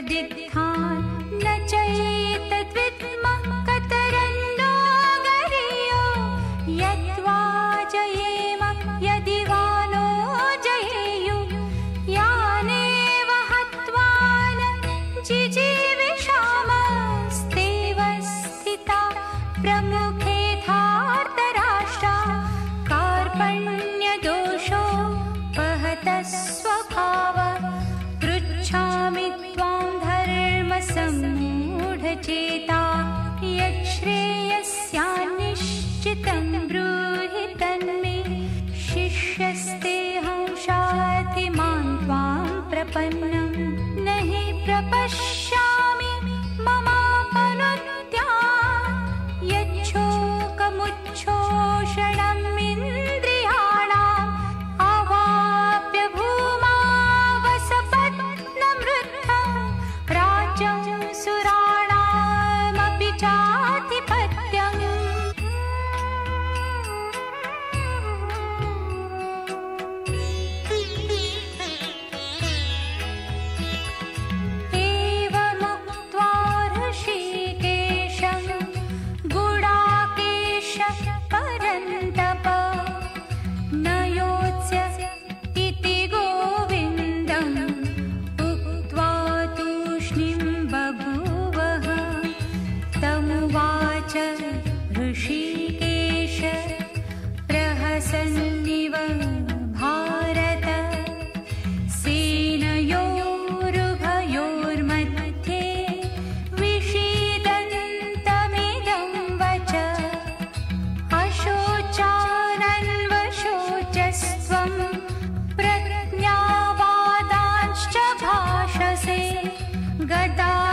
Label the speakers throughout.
Speaker 1: दिख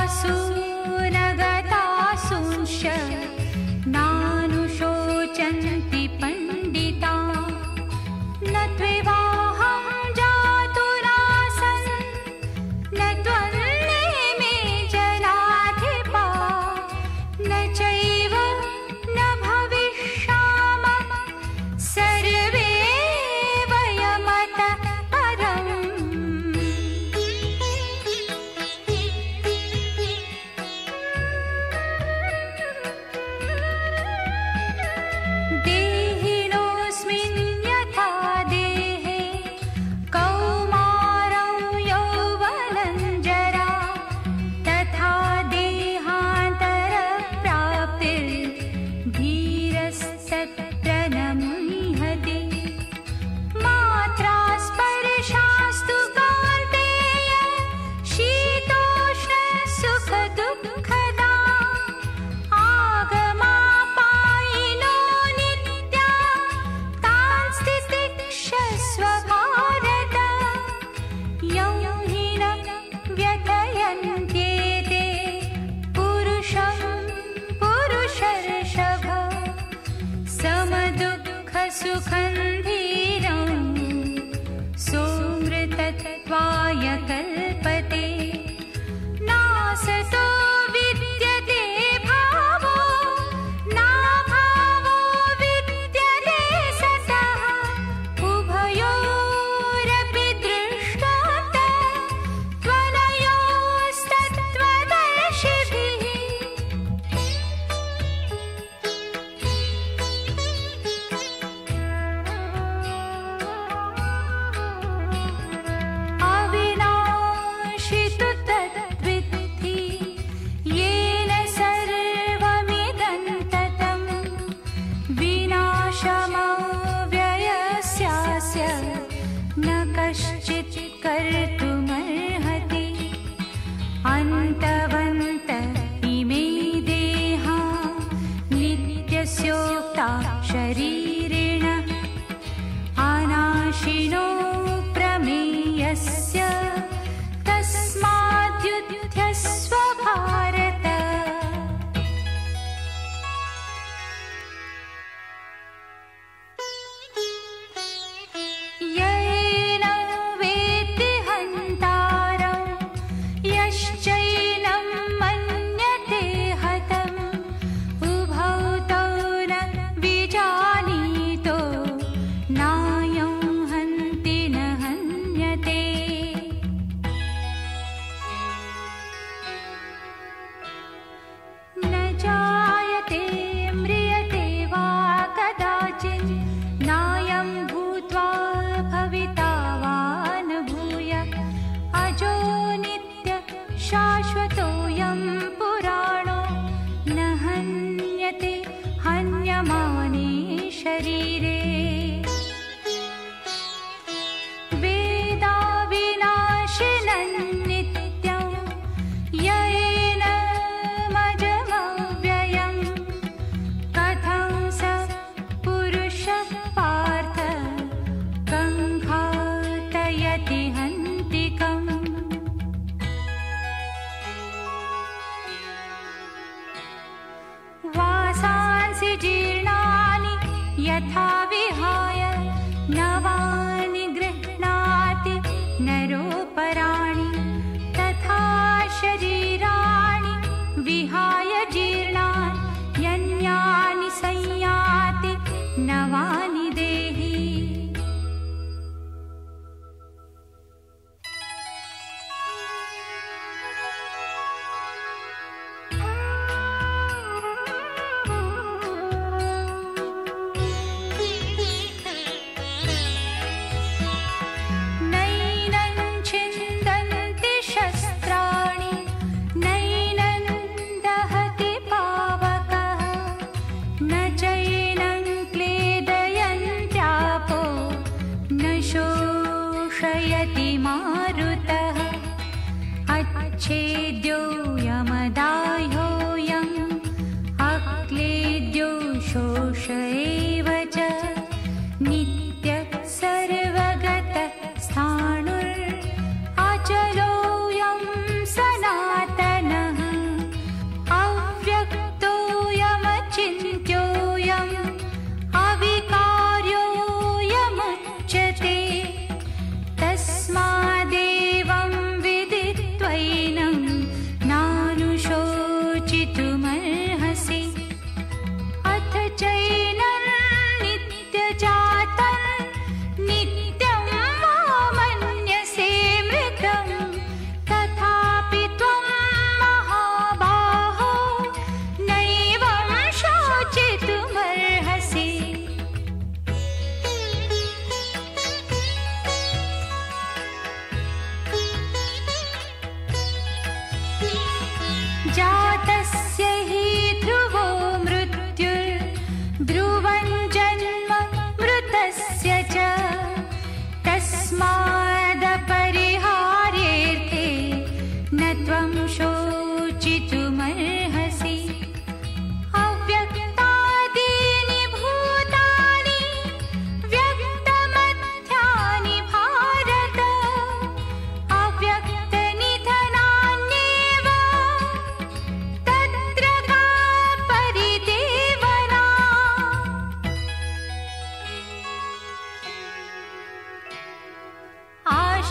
Speaker 1: गतासु शाश्वतो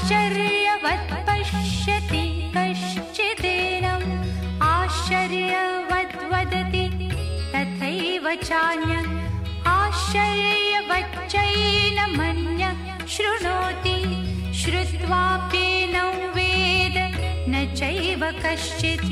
Speaker 1: आश्चर्यवत् पश्यति कश्चिदेनम् आश्चर्यवद् वदति तथैव चान्य आश्चर्यवच्चैन मन्य शृणोति श्रुत्वा वेद न चैव कश्चित्